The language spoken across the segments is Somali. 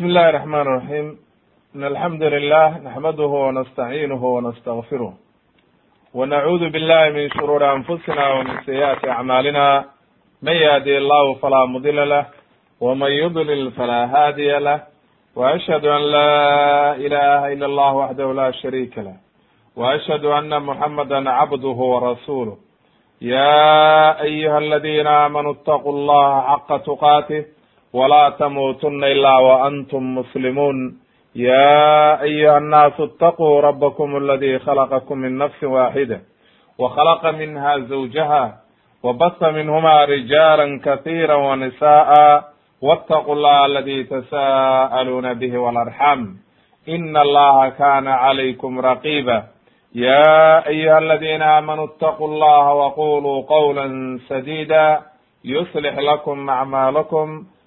بسم الله الرحمن الرحيم iن الحمd لله نحمده ونستعينه ونستغفره ونعوذ بالله من شرور أنفسنا ومن سyئaت أعمالنا من يهدي الله فلا مضل له ومن يضلل فلا هادي له وأشهد أن لا إله إلا الله وحده lا شhريka لh وأشhهd أنa محمdا عبdه ورسuله yا أyهa الذيn آmنوا اتقوا الله حق تقاته ولا تموتن إلا وأنتم مسلمون يا أيها الناس اتقوا ربكم الذي خلقكم من نفس واحدة وخلق منها زوجها وبث منهما رجالا كثيرا ونساء واتقوا الله الذي تساءلون به والأرحام إن الله كان عليكم رقيبا يا أيها الذين آمنوا اتقوا الله وقولوا قولا سديدا يصلح لكم أعمالكم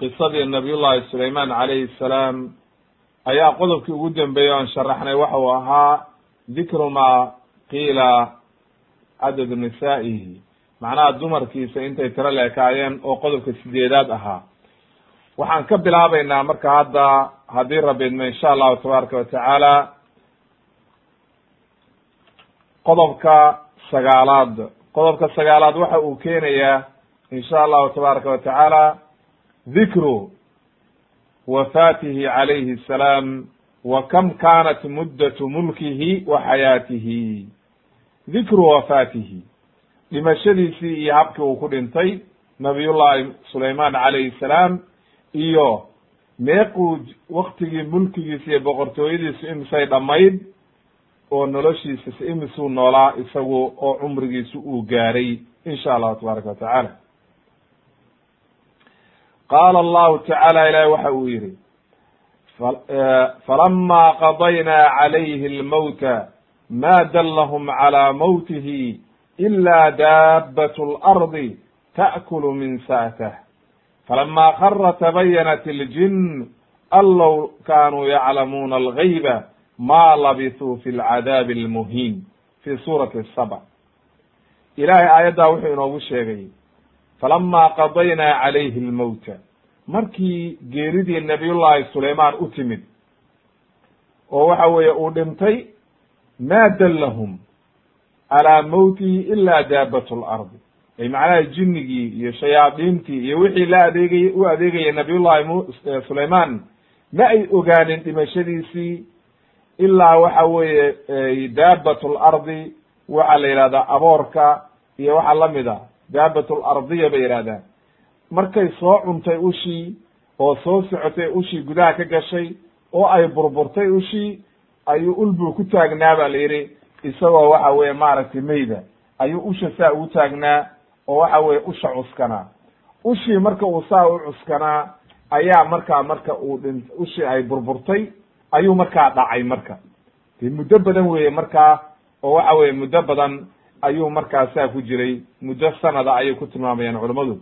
qisadii nabiy llahi sulayman calayhi salaam ayaa qodobkii ugu dambeeyey oan sharaxnay waxa uu ahaa dikru ma qiila cadadu nisaa'ihi. Macnaha dumarkiisa intay tiro leekaayeen oo qodobka sideedaad ahaa. Waxaan ka bilaabaynaa marka hadda haddii rabbi idmo insha allahu tabaaraka watacaala qodobka sagaalaad. Qodobka sagaalaad waxa uu keenayaa insha allahu tabaaraka watacaala dikru wafaatihi calayhi asalaam wa kam kanat muddatu mulkihi wa xayaatihi dikru wafaatihi dhimashadiisii iyo habkii uu ku dhintay nabiyullahi sulayman calayhi salaam iyo meequu waktigii mulkigiisa iyo boqortooyadiisu imisay dhammayd oo noloshiisa imisuu noolaa isagu oo cumrigiisu uu gaaray insha allahu tabaaraka watacaala qaala allahu tacaala ilahi waxa uu yidhi falama qadaynaa calayhi almowta ma dallahum calaa mowtihi ila daabat اlardi ta'kulu min sa'tah falama kara tabayanat اljin an low kaanuu yaclamuuna algayba ma labisuu fi lcadaabi almuhiin fi suurati saba ilahay aayaddaa wuxuu inoogu sheegay falama qadaynaa calayhi almawta markii geeridii nabiyullahi sulayman u timid oo waxa weeye uu dhintay ma dallahum calaa mawtihi ila daabat lardi ay macnaha jinnigii iyo shayaadiintii iyo wixii la adeegay u adeegayay nabiyullahi m sulayman ma ay ogaanin dhimashadiisii ilaa waxa weeye daabat lardi waxaa la yidhahdaa aboorka iyo waxa la mid a daabat lardiya bay yidhahdaan markay soo cuntay ushii oo soo socotay ushii gudaha ka gashay oo ay burburtay ushii ayuu ulbuu ku taagnaa ba la yidhi isagoo waxa weye maaragtay mayda ayuu usha saa ugu taagnaa oo waxa weye usha cuskanaa. Ushii marka uu saa u cuskanaa ayaa markaa marka uu dhin ushii ay burburtay ayuu markaa dhacay marka. Dee muddo badan weeye markaa oo waxa weye muddo badan ayuu markaa saa ku jiray. Muddo sanada ayay ku tilmaamayaan culammadu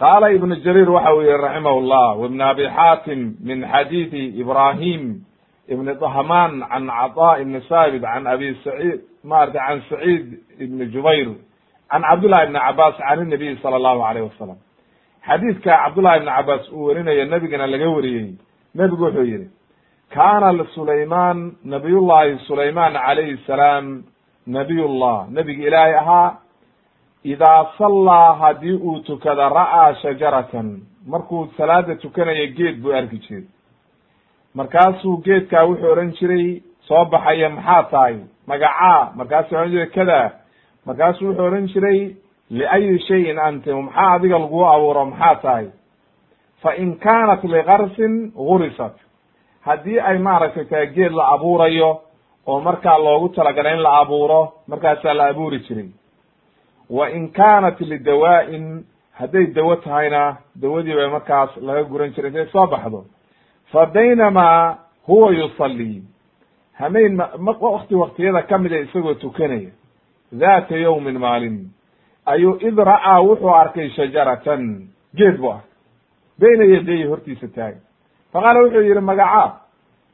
qaala ibnu jariir waxa uu yihi raximah llah wibn abi xaatim min xadiidi ibrahim ibni dahman can caطa ibni saabit can abi saciid maarata can saciid ibni jubayr can cabdullahi ibni cabaas can inabiy sala allahu alayh wasalam xadiidka cabdullahi ibni cabaas uu werinayo nebigana laga wariyey. Nebigu wuxuu yihi kana sulayman nabiyullahi sulayman calayhi salaam nabiyullah. Nebigi ilaahay ahaa idaa sallaa haddii uu tukada ra'aa shajaratan. Markuu salaada tukanayo geed buu arki jiray. Markaasuu geedkaa wuxuu odhan jiray soo baxaya maxaa tahay? Magacaa markaasuu odhan jiray kada. Markaasuu wuxuu odhan jiray liayi shayin anti maxaa adiga laguu abuuro maxaa tahay? Fa in kaanat likarsin gurisat haddii ay maaragtay tahay geed la abuurayo oo markaa loogu talagalay in la abuuro markaasaa la abuuri jiray wa in kaanat lidawaa'in hadday dawo tahayna dawadii bay markaas laga guran jiray intay soo baxdo. Fa baynamaa huwa yusallii hameyn wakti waktiyada ka mida isagoo tukanaya. Daata yawmin maalin. Ayuu id ra'aa wuxuu arkay shajaratan. Geed bu arkay. Bayna yadeyi hortiisa taagan faqaala wuxuu yihi magacaa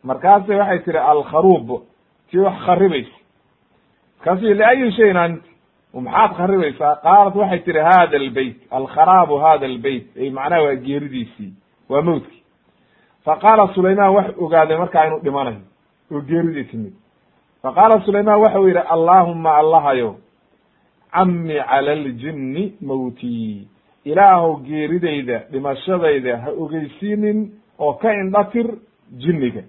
markaasay waxay tihi alkharuub. Tii wax kharibaysa markaasuu liayi shayin ant maxaad kharibaysaa qaalat waxay tihi hada albeyt alkharaabu hada albeyt ay macnaha waa geeridiisii waa mawdkii. Faqaala sulayman wax ogaaday markaa inuu dhimanayo. Oo geeridii timid. Faqaala sulayman waxau yihi allahuma allahayo cammi cala aljinni mawtii. Ilaahow geeridayda dhimashadayda ha ogeysiinin oo ka indhatir jinniga.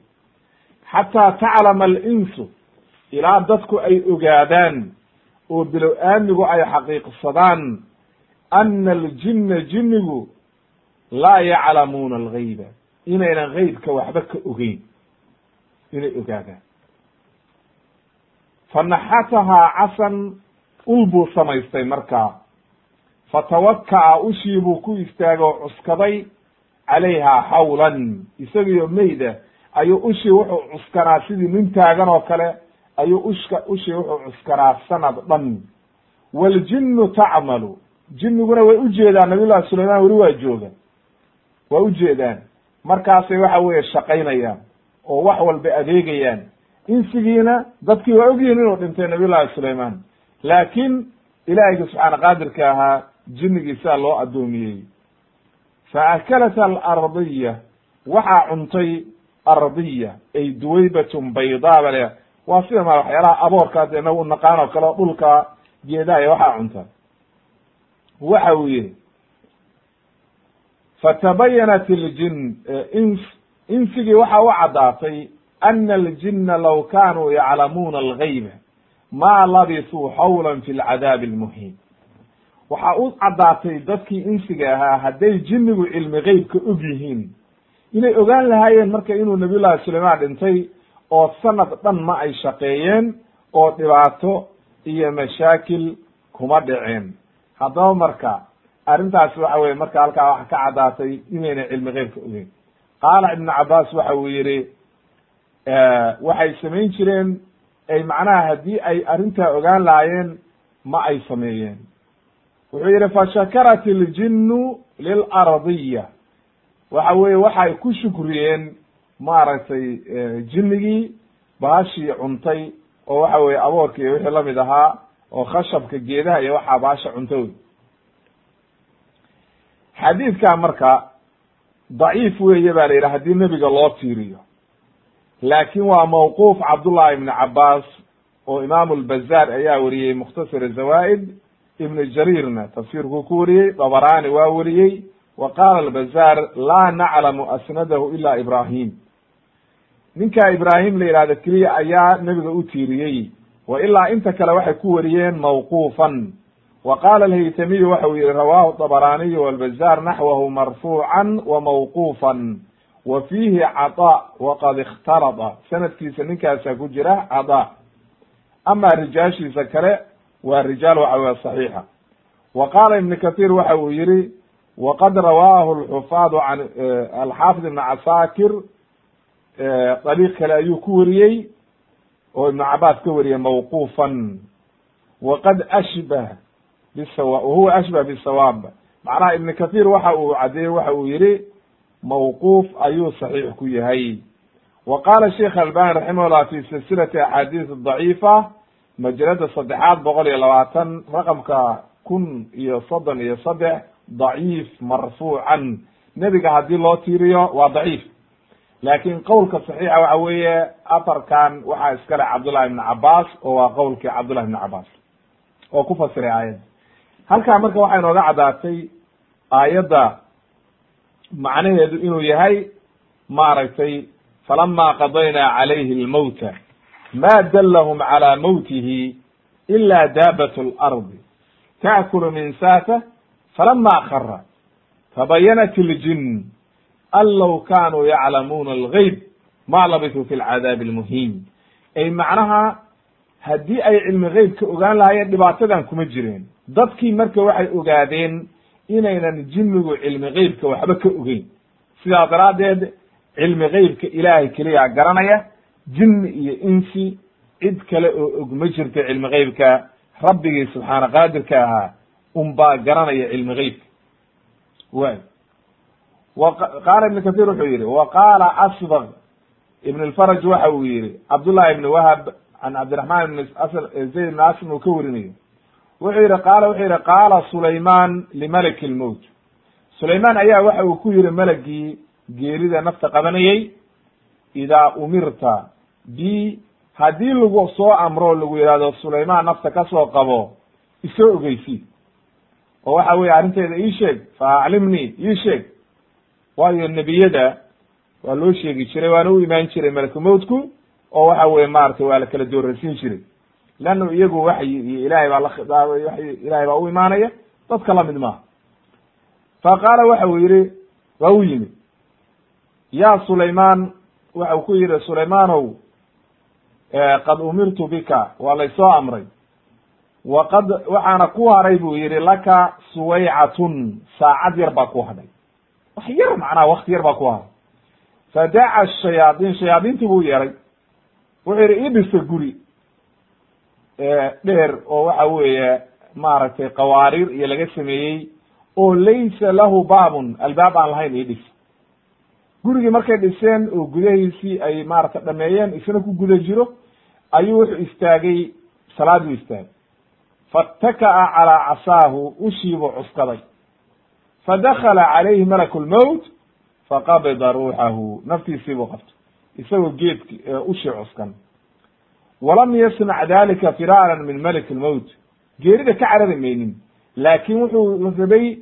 Xataa taclama alinsu ilaa dadku ay ogaadaan oo bilow aamigu ay xaqiiqsadaan ana aljinna jinnigu laa yaclamuuna algayba inaynan geybka waxba ka ogeyn. Inay ogaadaan. Fanaxatahaa casan ul buu samaystay markaa. Fatawaka'a ushii buu ku istaagay oo cuskaday calayhaa xawlan isagiyo meyda ayuu ushii wuxuu cuskanaa sidii nin taagan oo kale ayuu ushka ushii wuxuu cuskanaa sanad dhan waljinnu tacmalu jinniguna way ujeedaan nabiy llahi sulayman weli waa jooga waa ujeedaan markaasay waxa weeye shaqaynayaan oo wax walba adeegayaan insigiina dadkii waa ogyihiin inuu dhintay nabiy llahi sulayman laakiin ilaahiyga subxaana qaadirka ahaa jinnigiisaa loo addoomiyey fa akalat alardiya waxaa cuntay ardiya ay duwaybatun baydaa ba le waa sida ma waxyaalaha aboorkaas inagu u naqaan oo kale dhulka geedaha waxaa cunta waxa uu yihi fatabayanat iljin ins insigii waxa u caddaatay ana aljina law kanuu yaclamuuna algayba ma labisuu xawlan fi lcadaabi almuhiim waxaa u caddaatay dadkii insiga ahaa hadday jinnigu cilmi geybka og yihiin. Inay ogaan lahaayeen marka inuu nabiy llahi sulayman dhintay oo sanad dhan ma ay shaqeeyeen oo dhibaato iyo mashaakil kuma dhiceen. Haddaba marka arrintaas waxa weye marka halkaa waxa ka caddaatay inayna cilmi geybka ogeyn qaala ibnu cabaas waxa uu yihi waxay samayn jireen ay macnaha haddii ay arrintaa ogaan lahaayeen ma ay sameeyeen wuxuu yihi fashakarat iljinnu lilardiya waxa weye waxay ku shukriyeen maaragtay jinnigii baashii cuntay oo waxa weye aboorka iyo wixii la mid ahaa oo khashabka geedaha iyo waxaa baasha cunta wey xadiidka marka daciif weeye ba la yidhi haddii nebiga loo tiiriyo. Laakin waa mawquuf cabdullahi ibni cabaas oo imaamu lbazaar ayaa wariyey mukhtasar zawa'id ibnu jariirna tafsiirkuu ku wariyey dabarani waa wariyey. Wa qaala albazaar laa naclamu asnadahu ila ibrahim. Ninkaa ibraahim la yihahdo keliya ayaa nebiga u tiiriyey. Wa ilaa inta kale waxay ku wariyeen mawquufan. Wa qaala alhaytamiyu waxa uu yihi rawahu dabaraniyu walbazaar naxwahu marfuucan wa mawquufan. Wa fiihi caطa waqad ikhtarada. Sanadkiisa ninkaasaa ku jira caطa ama rijaashiisa kale waa rijaal waxa weye صaxiixa wa qaala ibn kaثiir waxa uu yihi waqad rawaahu alxufaadu can alxaafid ibn casaakir dariiq kale ayuu ku wariyey oo ibnu cabaas ka wariyey mawquufan. Waqad ashbah bisawa wahuwa ashbah bisawaab. Macnaha ibn kathir waxa uu caddeeyey waxa uu yihi mawquuf ayuu saxiix ku yahay. Wa qaala sheikh albani raximahullah fi silsilati axaadiis daciifa majalada saddexaad boqol iyo labaatan raqamka kun iyo soddon iyo saddex daciif marfuucan. Nebiga haddii loo tiiriyo waa daciif. Laakin qowlka saxiixa waxa weeye afarkan waxaa iskale cabdullahi ibn cabaas oo waa qowlkii cabdullahi ibn cabaas oo ku fasiray aayadda halkaa marka waxay nooga caddaatay aayadda macnaheedu inuu yahay maaragtay falama qadaynaa calayhi lmowta ma dallahum calى mowtihi ila daabat اlardi taakulu min saata falama khara tabayanat اljin an low kanuu yaclamuuna algayb ma labisuu fi lcadaabi almuhiim ay macnaha haddii ay cilmi geybka ogaan lahaayeen dhibaatadan kuma jireen dadkii marka waxay ogaadeen inaynan jinnigu cilmi geybka waxba ka ogeyn sidaa daraaddeed cilmi geybka ilaahay keliya garanaya jinni iyo insi cid kale oo og ma jirto cilmi geybka rabbigii subxaana qaadirka ahaa unbaa garanaya cilmi geybka way qaala ibn kathir wuxuu yihi wa qaala asbaq ibn lfaraj waxa uu yihi cabdullahi ibn wahab can cabdiraxman ibn zayd ibn asim uu ka warinayo. Wuxuu yihi qaala wuxuu yihi qaala sulayman limalaki lmowt sulayman ayaa waxa uu ku yihi malagii geerida nafta qabanayey idaa umirta bi haddii lagu soo amro lagu yihahdo sulayman nafta ka soo qabo isoo ogeysi. Oo waxa weye arrinteeda ii sheeg fa aclimnii ii sheeg. Waayo nebiyada waa loo sheegi jiray waana u imaan jiray malakumowtku oo waxa weye maratay waa la kala doorarsiin jiray. Leanna iyagu waxyi iyo ilahay baa la khidaabay waxyi ilahay baa u imaanaya dadka la mid maaha. Fa qaala waxa uu yihi waa u yimid ya sulayman waxa uu ku yihi sulaymanow qad umirtu bika. Waa laysoo amray. Waqad waxaana ku haray buu yihi laka suwaycatun. Saacad yar baa ku hadhay wax yar macnaha wakti yar baa ku haray. Fadaca shayaadiin shayaadiintii buu yeeray. Wuxuu yihi ii dhisa guri dheer oo waxa weeye maaragtay qawaariir iyo laga sameeyey oo laysa lahu baabun. Albaab aan lahayn ii dhis gurigii markay dhiseen oo gudahiisii ay maaragtay dhameeyeen isna ku guda jiro ayuu wuxuu istaagay salaad buu istaagay. Faataka'a calaa casaahu ushiibuu cuskaday. Fadakala calayhi malaku lmowt faqabida ruuxahu naftiisiibuu qabtay. Isagoo geedki ushii cuskan. Walam yasnac dalika firaaran min malik lmowt geerida ka carari maynin. Laakin wuxuu rabay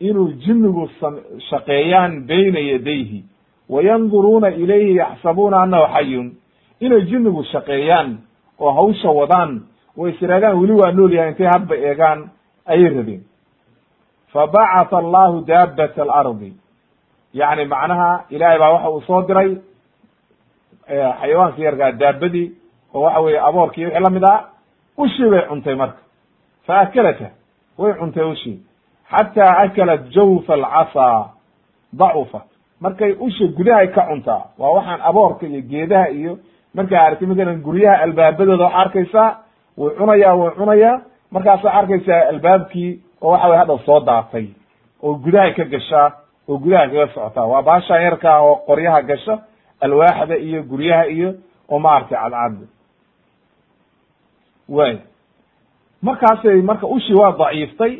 inuu jinnigu shaqeeyaan bayna yadayhi. Wayanduruuna ilayhi yaxsabuuna annahu xayun inay jinnigu shaqeeyaan oo hawsha wadaan oo is iraadaan weli waa nool yahay intay hadba eegaan ayay rabeen. Fabacatha allahu daabat alardi. Yacni macnaha ilahay baa waxa uu soo diray xayawaanka yarkaa daabadii oo waxa weeye aboorkii wixii la mid ah ushii bay cuntay marka. Fa akalata way cuntay ushii. Xataa akalat jawfa alcasaa dacufat markay usha gudahay ka cuntaa waa waxaan aboorka iyo geedaha iyo markaa aragtay matalan guryaha albaabadooda waxaa arkaysaa wuu cunayaa wuu cunayaa. Markaasaa arkaysaa albaabkii oo waxa weye hadda soo daatay oo gudahay ka gashaa oo gudaha kaga socotaa waa baashaan yarkaa oo qoryaha gasha alwaaxda iyo guryaha iyo oo maaragtay cadcad. Way. Markaasay marka ushii waa daciiftay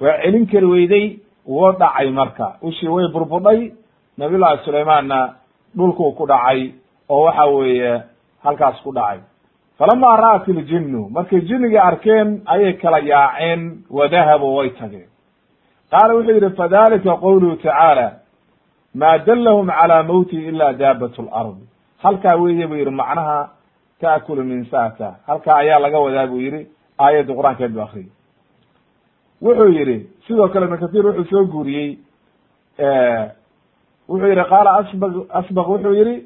waa celin kari weyday wuu dhacay marka. Ushii way burbudhay nabiyullahi sulaymaanna dhulkuu ku dhacay oo waxa weeye halkaas ku dhacay falama ra'at iljinnu markay jinnigii arkeen ayay kala yaaceen wadahabuu way tageen. Qaala wuxuu yidhi fadalika qowluhu tacaala ma dallahum calaa mowti ila daabat lardi halkaa weeye buu yidhi macnaha taakulu min saata. Halkaa ayaa laga wadaa buu yidhi aayadda qur'aankeed bu akriyay wuxuu yidhi sidoo kale ibn kathir wuxuu soo guuriyey wuxuu yidhi qaala asbaq asbaq wuxuu yidhi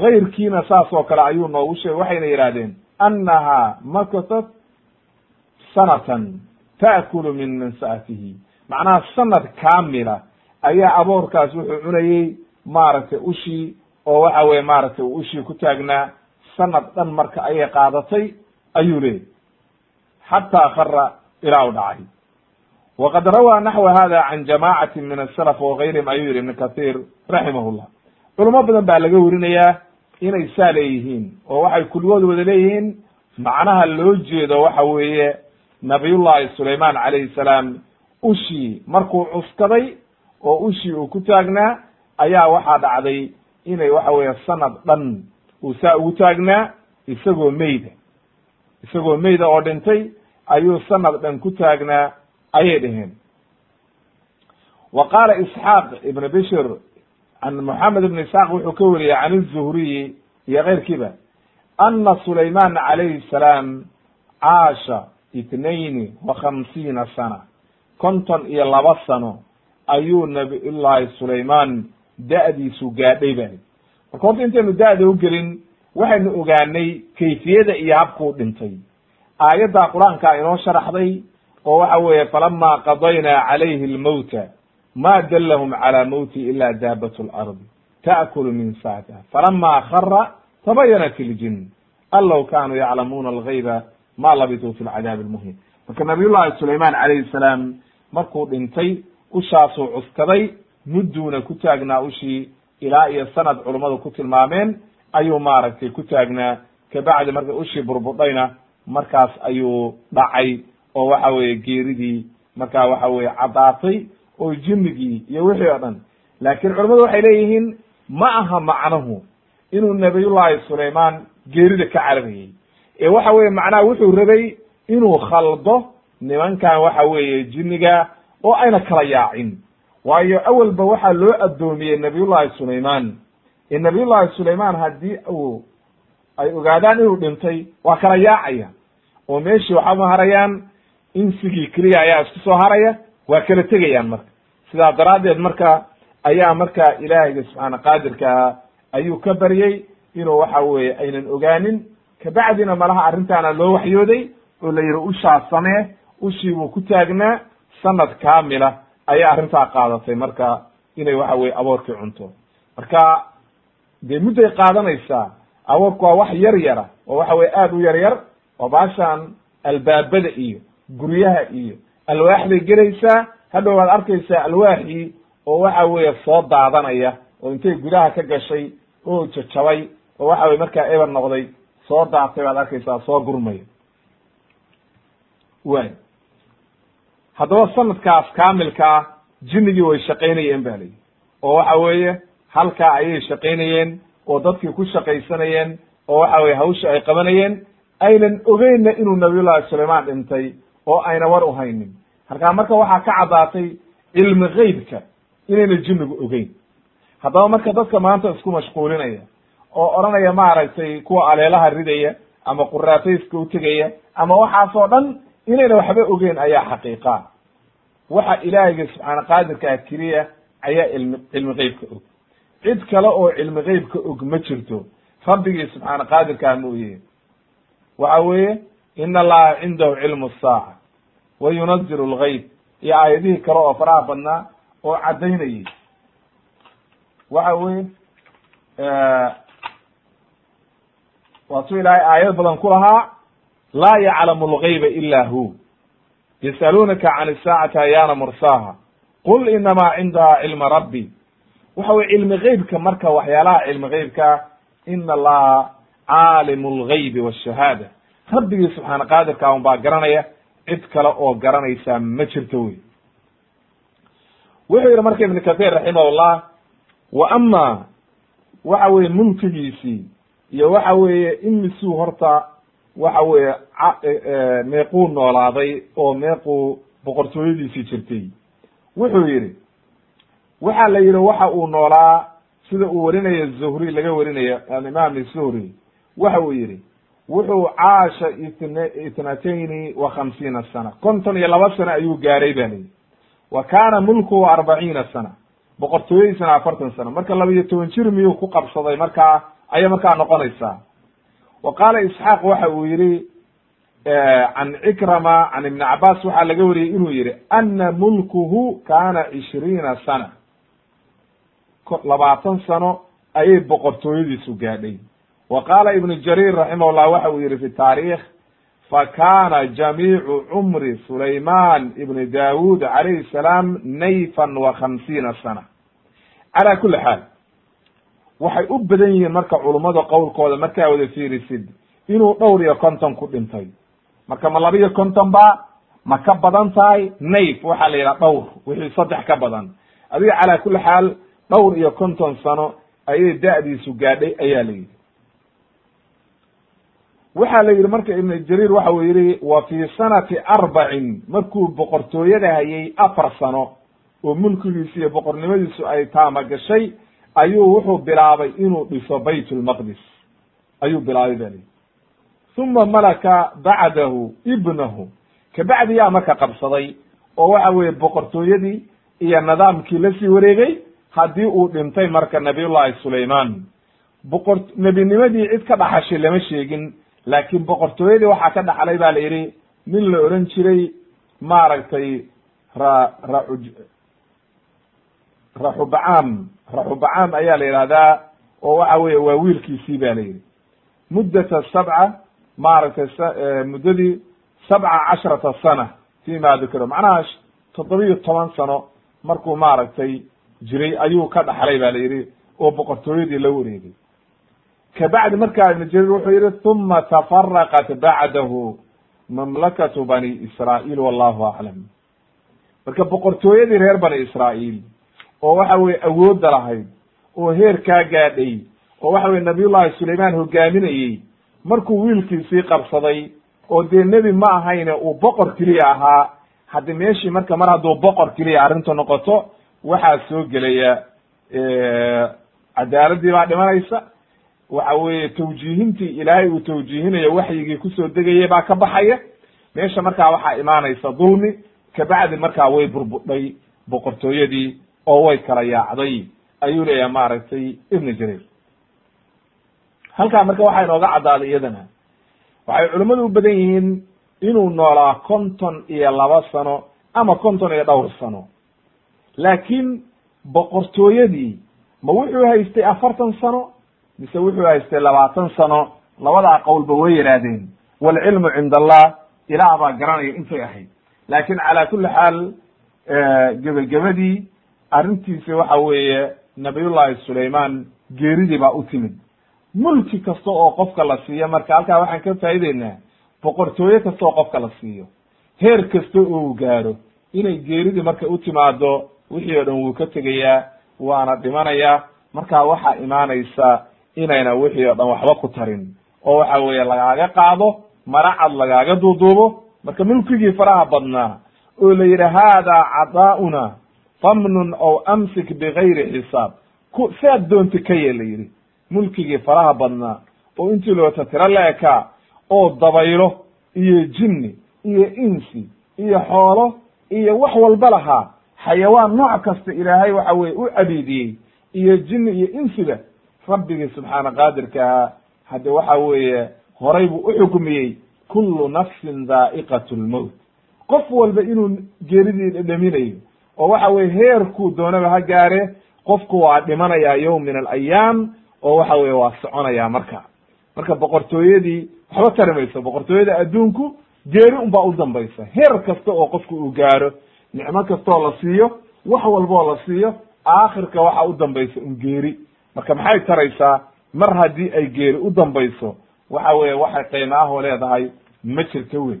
gayrkiina saas oo kale ayuu noogu sheegay. Waxayna yidhahdeen annaha makatat sanatan ta'kulu min mansaatihi macnaha sanad kaamila ayaa aboorkaas wuxuu cunayey maaragtay ushii oo waxa weye maaragtay ushii ku taagnaa. Sanad dhan marka ayay qaadatay ayuu leeyay xataa khara ilaa u dhacay. Waqad rawaa naxwa hada can jamacati min asalaf wagayrihim ayuu yihi ibn kathir raximahullah culamo badan baa laga werinayaa inay saa leeyihiin oo waxay kulligood wada leeyihiin macnaha loo jeedo waxa weeye nabiyullahi sulayman calayhi salaam ushii markuu cuskaday oo ushii uu ku taagnaa ayaa waxaa dhacday inay waxa weeye sanad dhan uu saa ugu taagnaa isagoo meyda. Isagoo meyda oo dhintay ayuu sanad dhan ku taagnaa ayay dhaheen. Wa qaala isxaaq ibn bishir can moxamed ibn isxaaq wuxuu ka wariyey can izuhriyi iyo keyrkiiba ana sulayman calayhi salaam caasha itnaini wa khamsiina sana konton iyo laba sano ayuu nabiyullahi sulayman da'diisu gaadhay bani marka horta intaynu da'da u gelin waxaynu ogaanay kayfiyada iyo habkuu dhintay aayadda qur'aanka inoo sharaxday oo waxa weeye falama qadaynaa calayhi lmowta ma dallahum calaa mowti ila daabat lardi ta'kulu min saatiha falama khara tabayanat iljin an low kanuu yaclamuuna algayba ma labisuu fi lcadaabi almuhim marka nabiyullahi sulayman calayhi salaam markuu dhintay ushaasuu cuskaday mudduuna ku taagnaa ushii ilaa iyo sanad culummadu ku tilmaameen ayuu maaragtay ku taagnaa kabacdi marka ushii burbudhayna markaas ayuu dhacay oo waxa weeye geeridii markaa waxa weye caddaatay oo jinnigii iyo wixii oo dhan. Laakiin culammadu waxay leeyihiin ma aha macnuhu inuu nabiyullahi sulayman geerida ka cararayey ee waxa weye macnaha wuxuu rabay inuu khaldo nimankan waxa weeye jinniga oo ayna kala yaacin. Waayo awalba waxaa loo addoomiyey nabiyullahi sulayman ee nabiyullahi sulayman haddii uu ay ogaadaan inuu dhintay waa kala yaacaya. Oo meeshii waxama harayaan insigii keliya ayaa isku soo haraya waa kala tegayaan marka sidaa daraaddeed marka ayaa marka ilaahiyga subxaana qaadirkaa ayuu ka baryey inuu waxa weeye aynan ogaanin kabacdina malaha arrintaana loo waxyooday oo la yihi ushaas samee ushii buu ku taagnaa sanad kaamila ayaa arrintaa qaadatay marka inay waxa weye aboorkii cunto. Marka dee mudday qaadanaysaa aboorku waa wax yar yara oo waxa weye aad u yar yar oo baashaan albaabada iyo guryaha iyo alwaaxday gelaysaa hadhow waad arkaysaa alwaaxii oo waxa weeye soo daadanaya oo intay gudaha ka gashay oo jajabay oo waxa weye markaa eber noqday soo daatay baad arkaysaa soo gurmaya way. Haddaba sanadkaas kaamilka jinnigii way shaqaynayeen ba layihi oo waxa weeye halkaa ayay shaqaynayeen oo dadkii ku shaqaysanayeen oo waxa weye hawsha ay qabanayeen. Aynan ogeynna inuu nabiyullahi sulayman dhintay oo ayna war u haynin halkaa marka waxaa ka caddaatay cilmi geybka inayna jinnigu ogeyn. Haddaba marka dadka maanta isku mashquulinaya oo odhanaya maaragtay kuwa aleelaha ridaya ama quraatayska utegaya ama waxaasoo dhan inayna waxba ogeyn ayaa xaqiiqa. Waxa ilaahiyga subxaana qaadirkaa keliya ayaa ilmi cilmi geybka og. Cid kale oo cilmi geybka og ma jirto. Rabbigii subxaana qaadirkaa mooye. Waxa weeye in allaha cindahu cilmu saaca wa yunazilu lgayb iyo aayadihii kale oo faraha badnaa oo caddaynayay waxa weye waatuu ilaahay aayad badan ku lahaa laa yaclamu lgayba ila hu yasaluunaka can isaacati ayaana mursaaha qul inamaa cindaha cilma rabbi waxa weye cilmi geybka marka waxyaalaha cilmi geybka ina allaha caalimu lgaybi washahaada rabbigii subxaana qaadirka un baa garanaya cid kale oo garanaysaa ma jirto wey wuxuu yihi marka ibn kathir raximahullah wa ama waxa weye mulkigiisii iyo waxa weeye imisuu horta waxa weeye meequu noolaaday oo meequu boqortooyadiisii jirtay. Wuxuu yihi waxa la yihi waxa uu noolaa sida uu warinayo zuhri laga warinayo alimaam zuhri. Waxa uu yihi wuxuu caasha itn itnatayni wa khamsiina sana. konton iyo laba sano ayuu gaaray ba layihi wa kana mulkuhu arbaciina sana. boqortooyadiisana afartan sano marka laba iyo toban jir miyuu ku qabsaday markaa ayay markaa noqonaysaa. wa qaala isxaaq waxa uu yihi can cikrama can ibni cabaas waxaa laga wariyey inuu yihi ana mulkuhu kana cishriina sana. labaatan sano ayay boqortooyadiisu gaadhay wa qaala ibnu jariir raximahullah waxa uu yihi fi taarikh fakana jamiicu cumri sulayman ibni dawud calayhi salaam nayfan wa khamsiina sana. Calaa kuli xaal waxay u badan yihiin marka culummada qowlkooda markaa wada fiirisid inuu dhowr iyo konton ku dhintay. Marka ma laba iyo konton ba ma ka badan tahay nayf waxaa la yidhaha dhowr wixii saddex ka badan. Adiga calaa kuli xaal dhowr iyo konton sano ayay da'diisu gaadhay ayaa la yidhi waxaa la yidhi marka ibnu jariir waxa uu yihi wa fii sanati arbacin. Markuu boqortooyada hayay afar sano oo mulkigiisu iyo boqornimadiisu ay taama gashay ayuu wuxuu bilaabay inuu dhiso bayt lmaqdis ayuu bilaabay ba lihi uma malaka bacdahu ibnahu. Kabacdi yaa marka qabsaday oo waxa weeye boqortooyadii iyo nidaamkii la sii wareegay haddii uu dhintay marka nabiyullahi sulayman boqor nebinimadii cid ka dhaxashay lama sheegin laakiin boqortooyadii waxaa ka dhaxlay ba la yidhi nin la odhan jiray maaragtay ra ra raxubacaam raxubacaam ayaa la yidhahdaa oo waxa weeye waa wiilkiisii ba la yidhi. Muddata sabca maaragtay muddadii sabca casharata sana fi ma dukiro. Macnaha toddobiyo toban sano markuu maaragtay jiray ayuu ka dhaxlay ba la yidhi oo boqortooyadii la wareegay kabacdi markaa ibn jarir wuxuu yihi uma tafaraqat bacdahu mamlakatu bani israail wallahu aclam marka boqortooyadii reer bani israail oo waxa weye awoodda lahayd oo heerkaa gaadhay oo waxa weye nabiyullahi sulaymaan hogaaminayey markuu wiilkiisii qabsaday oo dee nebi ma ahayne uu boqor keliya ahaa haddi meeshii marka mar hadduu boqor keliya arrintu noqoto waxaa soo gelaya cadaaladii baa dhimanaysa waxa weeye tawjiihintii ilaahay uu tawjiihinayo waxyigii ku soo degayay baa ka baxaya. Meesha markaa waxaa imaanaysa dulmi kabacdi markaa way burbudhay boqortooyadii oo way kala yaacday. Ayuu leeyahay maaragtay ibn jarir. Halkaa marka waxaa inooga caddaaday iyadana. Waxay culimmadu u badan yihiin inuu noolaa konton iyo laba sano ama konton iyo dhowr sano. Laakiin boqortooyadii ma wuxuu haystay afartan sano mise wuxuu haystay labaatan sano labadaa qowlba way yidhaahdeen waalcilmu cinda allah ilaah baa garanaya intay ahayd. Laakin calaa kulli xaal gebagabadii arrintiisi waxa weeye nabiyullahi sulayman geeridii baa u timid. Mulki kasta oo qofka la siiyo marka halkaa waxaan ka faa'ideynaa boqortooye kasta oo qofka la siiyo heer kasta uu gaaro inay geeridii marka u timaado wixii oo dhan wuu ka tegayaa waana dhimanayaa. Markaa waxaa imaanaysa inayna wixii oo dhan waxba ku tarin. Oo waxa weeye lagaaga qaado mara cad lagaaga duuduubo. Marka mulkigii faraha badnaa oo la yidhi haadaa cadaa'una famnun aw amsik bigayri xisaab. Ku siaad doonta ka yee la yidhi. Mulkigii faraha badnaa oo intii loota tiro la ekaa oo dabaylo iyo jinni iyo insi iyo xoolo iyo wax walba lahaa. Xayawaan nooc kasta ilaahay waxa weye u cabiidiyey iyo jinni iyo insiba rabbigii subxaana qaadirka ahaa. Hadde waxa weeye horay buu u xukmiyey kullu nafsin daa'iqat lmowt qof walba inuu geeridii dhedhaminayo oo waxa weye heerkuu doonaba ha gaare qofku waa dhimanayaa yowm min alayaam oo waxa weye waa soconaya marka. Marka boqortooyadii waxba tari mayso boqortooyada adduunku geeri unbaa u dambaysa. Heer kasta oo qofku uu gaaro nicmo kastaoo la siiyo wax walbaoo la siiyo aakhirka waxa u dambaysa un geeri marka maxay taraysaa mar haddii ay geeri u dambayso waxa weye waxay qiimo ahoo leedahay ma jirto weyn.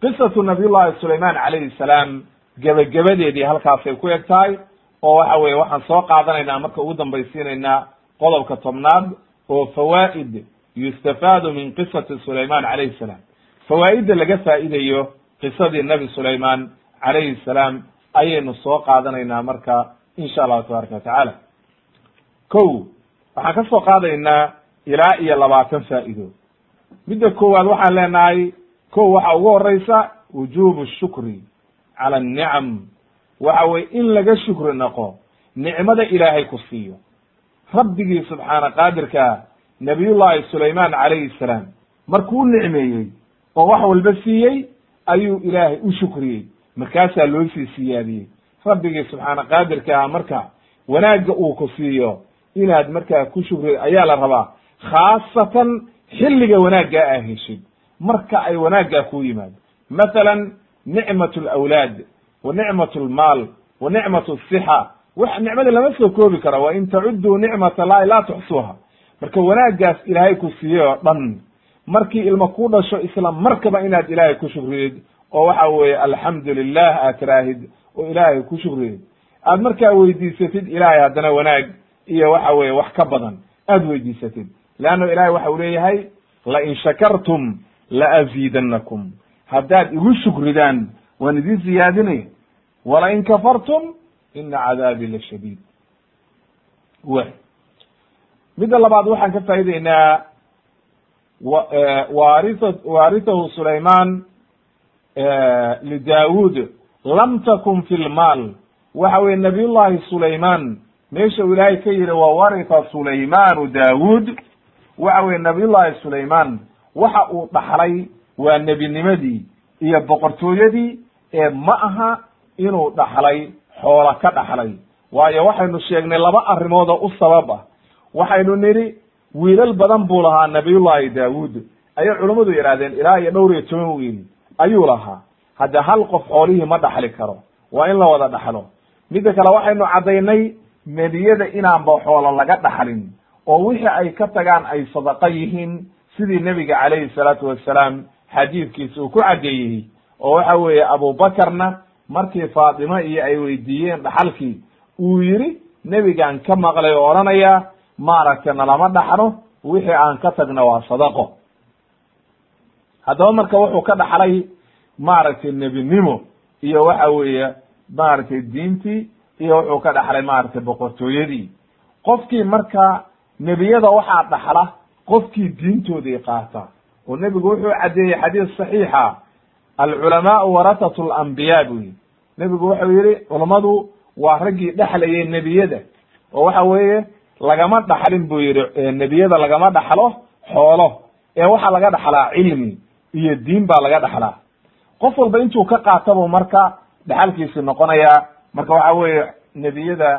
Qisatu nabiyullahi sulayman calayhi salaam gebagabadeedii halkaasay ku eg tahay oo waxa weye waxaan soo qaadanaynaa marka ugu dambaysiinaynaa qodobka tobnaad oo fawaa'id yustafaadu min qisati sulayman calayhi salaam. Fawaa'idda laga faa'idayo qisadii nabi sulayman calayhi salaam ayaynu soo qaadanaynaa marka insha allahu tabaraka watacaala ko waxaan ka soo qaadaynaa ilaa iyo labaatan faa'ido midda koowaad waxaan leenahay ko waxa ugu horeysa wujubu shukri cala annicam waxa weye in laga shukri naqo nicmada ilaahay ku siiyo. Rabbigii subxaana qaadirkaa nabiyullahi sulayman calayhi salaam markuu u nicmeeyey oo wax walba siiyey ayuu ilaahay u shukriyey. Markaasaa loo sii siyaadiyey rabbigii subxaana qaadirkaa marka wanaagga uu ku siiyo inaad markaa ku shukri ayaa la rabaa khaasatan xilliga wanaaggaa aa heshid. Marka ay wanaaggaa ku yimaado mathalan nicmat alawlaad wa nicmat almaal wa nicmat asixa wax nicmada lama soo koobi karo wa in tacudduu nicmat allahi laa tuxsuuha. Marka wanaaggaas ilaahay ku siiyey oo dhan markii ilma ku dhasho isla markaba inaad ilaahay ku shukriyid oo waxa weeye alxamdu lilah aad tiraahid oo ilaahay ku shukriyid aad markaa weydiisatid ilaahay haddana wanaag iyo waxa weeye wax ka badan. Aad weydiisatid. Leanno ilahay waxa uu leeyahay lain shakartum laaziidannakum haddaad igu shukridaan waan idin ziyaadinaya walain kafartum ina cadaabii la shadiid. W midda labaad waxaan ka faa'ideynaa waria waarithahu sulayman lidawud lam takun fi lmaal waxa weye nabiy llahi sulayman meesha uu ilaahay ka yihi wawaritha sulaymanu daawud waxa weye nabiy llahi sulayman waxa uu dhaxlay waa nebinimadii iyo boqortooyadii ee ma aha inuu dhaxlay xoola ka dhaxlay. Waayo waxaynu sheegnay laba arrimood oo u sabab ah. Waxaynu nidhi wiilal badan buu lahaa nabiyullahi daawuud. Ayay culummadu yidhahdeen ilaa iyo dhowr iyo toban wiil ayuu lahaa hadde hal qof xoolihii ma dhaxli karo waa in la wada dhaxlo. Midda kale waxaynu caddaynay nebiyada inaanba xoolo laga dhaxlin oo wixii ay ka tagaan ay sadaqa yihiin sidii nebiga calayhi salaatu wassalaam xadiidkiisa uu ku caddeeyey oo waxa weeye abubakarna markii faatimo iyo ay weydiiyeen dhaxalkii uu yidhi nebigaan ka maqlay oo odhanaya maaragtay nalama dhaxno wixii aan ka tagna waa sadaqo. Haddaba marka wuxuu ka dhaxlay maaragtay nebinimo iyo waxa weeye maaragtay diintii iyo wuxuu ka dhaxlay maaragtay boqortooyadii. Qofkii marka nebiyada waxaa dhaxla qofkii diintoodii qaata oo nebigu wuxuu caddeeyey xadiis saxiixa alculamaau waratatu alambiyaa buu yihi nebigu wuxuu yihi culammadu waa raggii dhexlayay nebiyada. Oo waxa weeye lagama dhaxlin buu yihi nebiyada lagama dhaxlo xoolo. Ee waxaa laga dhaxlaa cilmi iyo diin baa laga dhaxlaa qof walba intuu ka qaatabu marka dhaxalkiisi noqonayaa marka waxa weeye nebiyada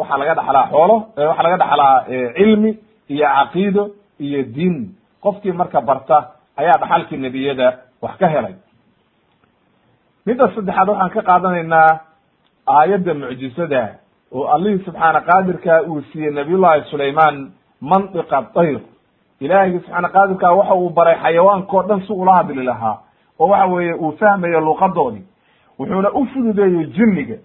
waxaa laga dhaxlaa xoolo waxaa laga dhaxlaa cilmi iyo caqiido iyo diin. Qofkii marka barta ayaa dhaxalkii nebiyada wax ka helay. Midda saddexaad waxaan ka qaadanaynaa aayadda mucjisada oo allihii subxaana qaadirka uu siiyey nabiyullahi sulaymaan mantiqa tayr ilaahigi subxaana qaadirka waxa uu baray xayawaanka o dhan si ula hadli lahaa oo waxa weeye uu fahmayo luqadoodii. Wuxuuna u fududeeyey jinniga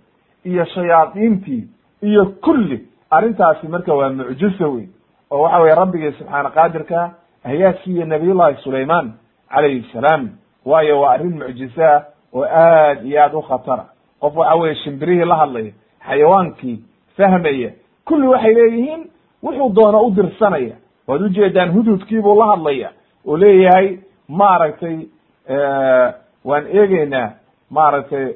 iyo shayaadiintii iyo kulli. Arrintaasi marka waa mucjiso wey oo waxa weye rabbigii subxaana qaadirka ayaa siiyey nabiyullahi sulaymaan calayhi salaam. Waayo waa arrin mucjisaa oo aad iyo aad u khatara. Qof waxa weye shimbirihii la hadlaya xayawaankii fahmaya kulli waxay leeyihiin wuxuu doono u dirsanaya. Waad ujeedaan hududkiibuu la hadlaya oo leeyahay maaragtay waan eegeynaa maaragtay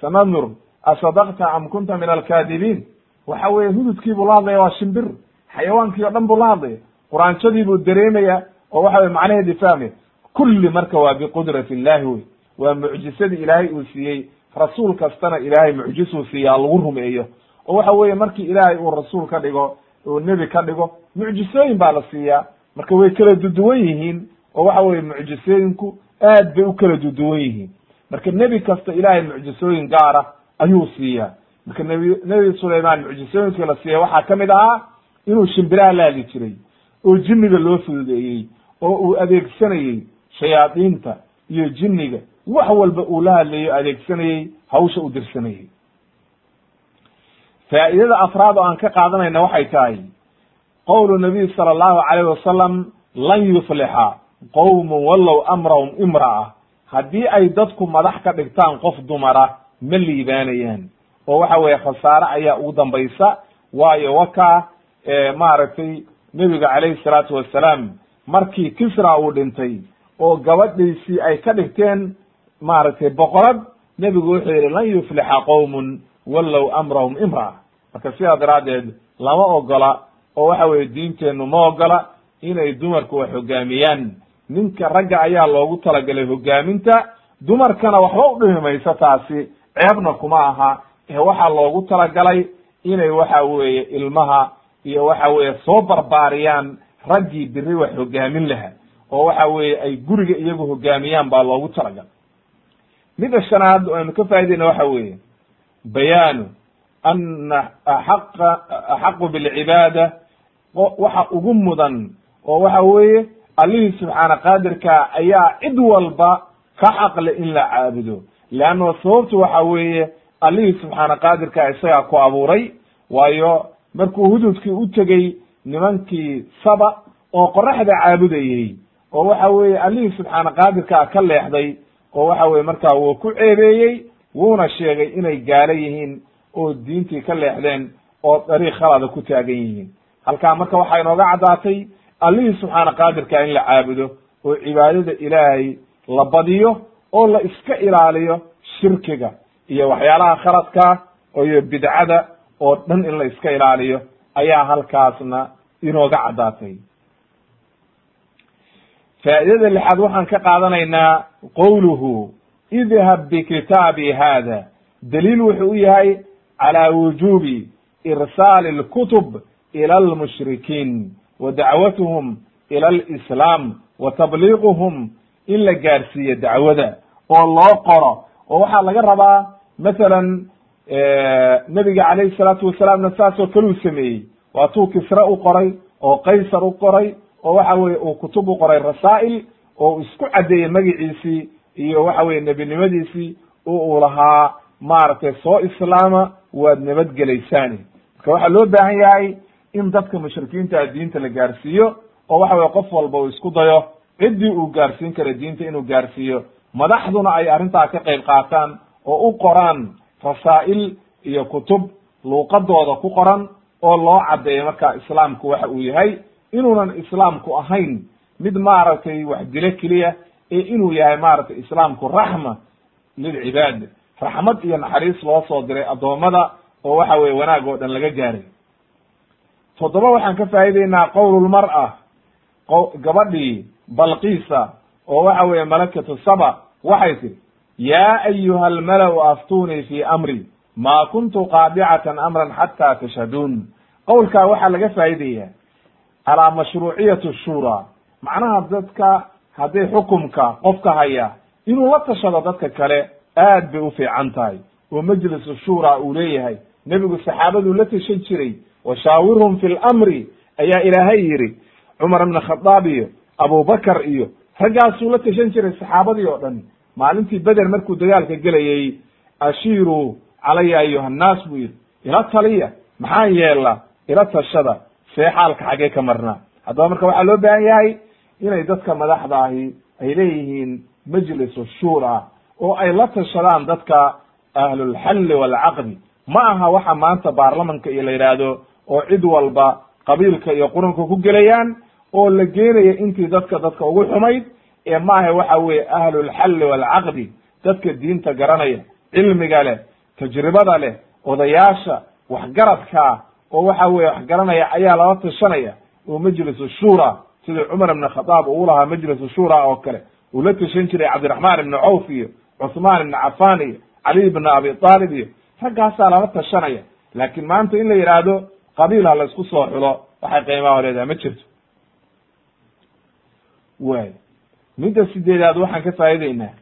sananur asadakta am kunta min alkaadibiin waxa weye hududkiibuu la hadlaya waa shimbir. Xayawaankii o dhan buu la hadlaya. Quraanjadii buu dareemaya oo waxa weye macnaheedii fahmaya kulli marka waa biqudrati illahi wey. Waa mucjisadii ilaahay uu siiyey. Rasuul kastana ilaahay mucjisuu siiyaa lagu rumeeyo. Oo waxa weeye markii ilaahay uu rasuul ka dhigo uu nebi ka dhigo mucjisooyin baa la siiyaa. Marka way kala duduwan yihiin oo waxa weye mucjisooyinku aad bay u kala duduwan yihiin. Marka nebi kasta ilaahay mucjisooyin gaara ayuu siiyaa. Marka nebi nebi sulaymaan mucjisooyinkii la siiyay waxaa ka mid ahaa inuu shimbiraha la hadli jiray oo jinniga loo fududeeyey oo uu adeegsanayey shayaadiinta iyo jinniga. Wax walba uu la hadlayo adeegsanayey hawsha u dirsanayey. Faa'idada afraad oo aan ka qaadanayna waxay tahay qowlu nabiy sala allahu calayh wasalam lan yuflixa qowmun wallow amrahum imra'a haddii ay dadku madax ka dhigtaan qof dumara ma liibaanayaan. Oo waxa weeye khasaare ayaa ugu dambaysa. Waayo wakaa maaragtay nebiga calayhi salaatu wassalaam markii kisra uu dhintay oo gabadhiisii ay ka dhigteen maaragtay boqorad nebigu wuxuu yihi lan yuflixa qowmun wallow amrahum imra'a marka sidaa daraaddeed lama ogola oo waxa weye diinteennu ma ogola inay dumarku wax hogaamiyaan ninka ragga ayaa loogu talagalay hogaaminta dumarkana waxba u dhimi taasi ceebna kuma aha. Ee waxaa loogu talagalay inay waxa weeye ilmaha iyo waxa weeye soo barbaariyaan raggii biri wax hogaamin laha oo waxa weeye ay guriga iyagu hogaamiyaan baa loogu talagalay. Midda shanaad aynu ka faa'idayna waxa weeye bayaanu ana axaqa axaqu bilcibaada waxa ugu mudan oo waxa weeye allihii subxaana qaadirka ayaa cid walba ka xaqle in la caabudo. Leanno sababtu waxa weeye allihii subxaana qaadirka isagaa ku abuuray waayo markuu hududkii u tegey nimankii saba oo qoraxda caabudayey oo waxa weeye allihii subxaana qaadirkaa ka leexday oo waxa weye markaa wuu ku ceebeeyey wuuna sheegay inay gaalo yihiin oo diintii ka leexdeen oo dariiq khalada ku taagan yihiin. Halkaa marka waxaa inooga caddaatay allihii subxaana qaadirka in la caabudo oo cibaadada ilaahay la badiyo oo la iska ilaaliyo shirkiga iyo waxyaalaha khaladka iyo bidcada oo dhan in la iska ilaaliyo ayaa halkaasna inooga caddaatay. Faa'idada lixaad waxaan ka qaadanaynaa qowluhu idhab bikitaabi haada daliil wuxuu u yahay calى wujubi irsaali اlkutub ila almushrikiin wa dacwatuhum ila alislaam wa tabliiquhum in la gaarsiiyo dacwada oo loo qoro. Oo waxaa laga rabaa masalan nebiga calayhi salaatu wasalaamna saasoo kale uu sameeyey. Waatuu kisre u qoray oo qaysar u qoray oo waxa weye uu kutub u qoray rasaa'il oo isku caddeeyey magiciisii iyo waxa weye nebinimadiisii oo uu lahaa maaragtay soo islaama waad nabadgelaysaani marka waxaa loo baahan yahay in dadka mushrikiinta diinta la gaarsiiyo oo waxa weye qof walba uu isku dayo ciddii uu gaarsiin kara diinta inuu gaarsiiyo. Madaxduna ay arrintaa ka qayb qaataan oo u qoraan rasaa'il iyo kutub luuqadooda ku qoran oo loo caddeeyo marka islaamku waxa uu yahay. Inuunan islaamku ahayn mid maaragtay wax dilo keliya ee inuu yahay maaragtay islaamku raxma lilcibaad raxmad iyo naxariis loo soo diray addoommada oo waxa weye wanaag oo dhan laga gaaray toddoba waxaan ka faa'ideynaa qowlulmar'a gabadhii balqiisa oo waxa weeye malakatu saba waxay tihi yaa ayuha almala'u aftunii fi amri ma kuntu qaadicatan amran xata tashhaduun. Qowlkaa waxaa laga faa'iidaya calaa mashruuciyati shura macnaha dadka hadday xukumka qofka haya inuu la tashado dadka kale aad bay u fiican tahay. Oo majlisu shura uu leeyahay nebigu saxaabaduu la tashan jiray washaawirhum fi lamri ayaa ilaahay yidhi. Cumar ibna khadaab iyo abubakar iyo raggaasuu la tashan jiray saxaabadii oo dhan. Maalintii beder markuu dagaalka gelayey ashiiruu calaya ayuha nnaas buu yidhi. Ila taliya maxaa yeela ila tashada see xaalka xaggee ka marnaa haddaba marka waxaa loo baahan yahay inay dadka madaxda ahi ay leeyihiin majlisu shura oo ay la tashadaan dadka ahlulxalli waalcaqdi ma aha waxa maanta baarlamanka iyo la yidhaahdo oo cid walba qabiilka iyo quranka ku gelayaan oo la geenaya intii dadka dadka ugu xumayd ee maaha waxa weeye ahlulxalli waalcaqdi dadka diinta garanaya cilmiga leh tajribada leh odayaasha waxgaradkaa oo waxa weye wax garanaya ayaa lala tashanaya oo majlisu shura sidii cumar ibn khadaab uu lahaa majlisu shura oo kale uu la tashan jiray cabdiraxmaan ibni cawf iyo cuثmaan ibni cafan iyo cali ibn abi aalib iyo raggaasaa lala tashanaya. Laakin maanta in la yidhaahdo qabiil la isku soo xulo waxay qiimaha leedahay ma jirto. Way. Midda sideedaad waxaan ka faa'ideynaa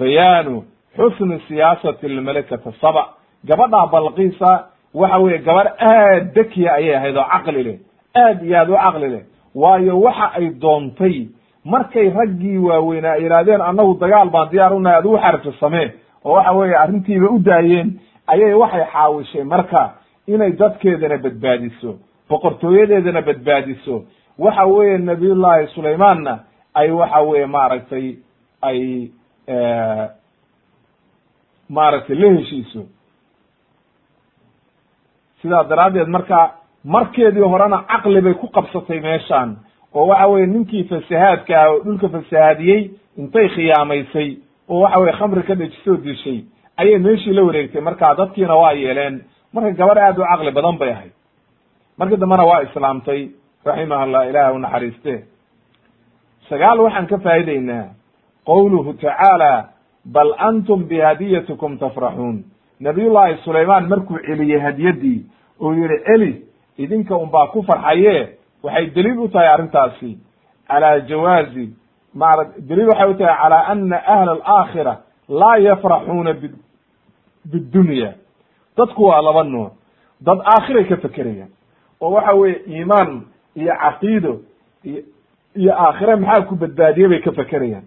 bayaanu xusni siyaasati lmalakata saba. Gabadhaa balqiisa waxa weeye gabadh aad dekiya ayay ahayd oo caqli leh. Aad iyo aad u caqli leh. Waayo waxa ay doontay markay raggii waaweynaa ay yidhahdeen annagu dagaal baan diyaar u nahay adigu xarjo samee oo waxa weeye arrintiiba u daayeen ayay waxay xaawishay marka inay dadkeedana badbaadiso boqortooyadeedana badbaadiso. Waxa weeye nabiyullahi sulaymaanna ay waxa weeye maaragtay ay maaragtay la heshiiso. Sidaa daraaddeed marka markeedii horena caqli bay ku qabsatay meeshaan oo waxa weye ninkii fasahaadka ah oo dhulka fasahaadiyey intay khiyaamaysay oo waxa weye khamri ka dhejisoo dishay ayay meeshii la wareegtay. Marka dadkiina waa yeeleen marka gabadh aad u caqli badan bay ahayd. Markii dambena waa islaamtay raximahullah ilaah u naxariiste. Sagaal waxaan ka faa'ideynaa qowluhu tacaala bal antum bihadiyatikum tafraxuun. Nabiyullahi sulaymaan markuu celiyey hadiyadii oo yihi celi idinka un baa ku farxaye waxay daliil u tahay arrintaasi. Calaa jawaazi maara daliil waxay u tahay calaa ana ahla alaakhira laa yafraxuuna bidunya dadku waa laba nooc dad aakhiray ka fekerayaan oo waxa weeye iimaan iyo caqiido iyo iyo aakhire maxaa ku badbaadiye bay ka fekerayaan.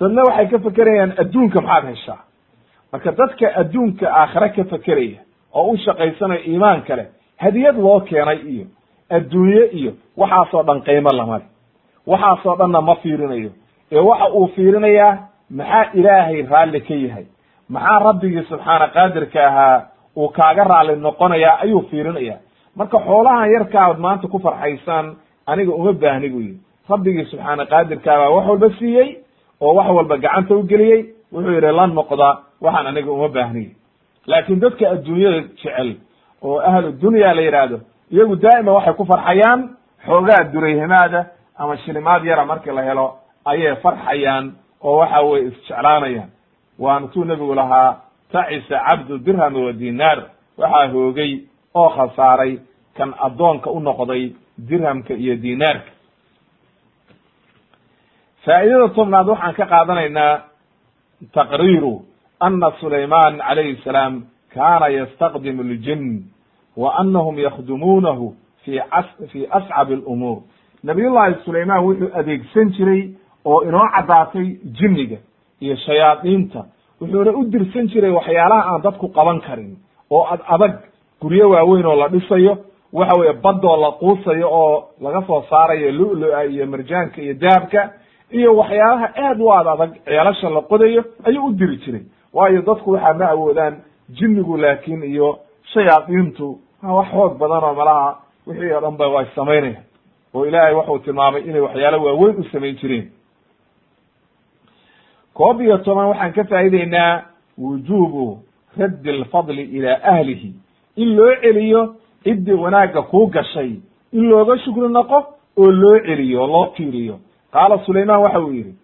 Dadna waxay ka fekerayaan adduunka maxaad heshaa. Marka dadka adduunka aakhire ka fekeraya oo u shaqaysanayo iimaan kale hadiyad loo keenay iyo adduunye iyo waxaasoo dhan qiimo lama le waxaasoo dhanna ma fiirinayo. Ee waxa uu fiirinayaa maxaa ilaahay raalli ka yahay maxaa rabbigii subxaana qaadirka ahaa uu kaaga raalli noqonayaa ayuu fiirinaya marka xoolahan yarkaaad maanta ku farxaysaan aniga uma baahni bu yidhi. Rabbigii subxaana qaadirkaa baa wax walba siiyey oo wax walba gacanta u geliyey wuxuu yidhi la noqda waxaan aniga uma baahniy laakin dadka adduunyada jecel oo ahlu dunya la yidhaahdo iyagu daa'ima waxay ku farxayaan xoogaa durayhimaada ama shilimaad yara markii la helo ayay farxayaan oo waxa weye isjeclaanayaan waana tuu nebigu lahaa tacisa cabdu dirham wa dinaar. Waxaa hoogay oo khasaaray kan addoonka u noqday dirhamka iyo dinaarka. Faa'idada tobnaad waxaan ka qaadanaynaa taqriiru ana sulayman calayhi salaam kana yastaqdimu ljin wa anahum yakdumuunahu fi fi ascab alumuur nabiyullahi sulayman wuxuu adeegsan jiray oo inoo caddaatay jinniga iyo shayaadiinta wuxuuna u dirsan jiray waxyaalaha aan dadku qaban karin oo ad adag guryo waaweyn oo la dhisayo waxa weye badoo la quusayo oo laga soo saarayo lu-lua iyo marjaanka iyo dahabka iyo waxyaalaha aad u ad adag ceelasha la qodayo ayuu u diri jiray. Waayo dadku waxaa ma awoodaan jinnigu laakin iyo shayaadiintu wax xoog badan oo malaha wixii oo dhan ba way samaynaya oo ilaahay waxuu tilmaamay inay waxyaalo waaweyn u samayn jireen koob iyo toban waxaan ka faa'ideynaa wujubu raddi alfadli ila ahlihi. In loo celiyo ciddii wanaagga kuu gashay. In looga shukri noqo oo loo celiyo oo loo tiiriyo qaala sulayman waxa uu yidhi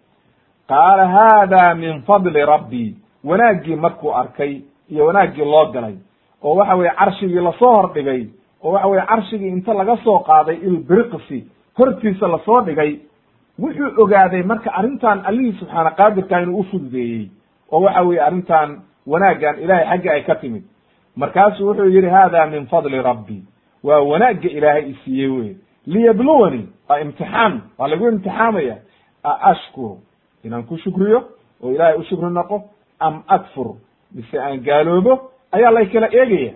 qaala haada min fadli rabbii wanaaggii markuu arkay iyo wanaaggii loo galay oo waxa weye carshigii la soo hordhigay oo waxa weye carshigii inta laga soo qaaday ilbiriqsi hortiisa la soo dhigay wuxuu ogaaday marka arrintan allihii subxaana qaadirka inuu u fududeeyey oo waxa weye arrintan wanaaggan ilahay xaggi ay ka timid. Markaasuu wuxuu yidhi hada min fadli rabbi. Waa wanaagga ilaahay isiiyey wey liyabluwani waa imtixaan waa lagu imtixaamaya. A ashkuru inaan ku shukriyo oo ilaahay u shukri noqo am akfur mise aan gaaloobo ayaa lay kala eegaya.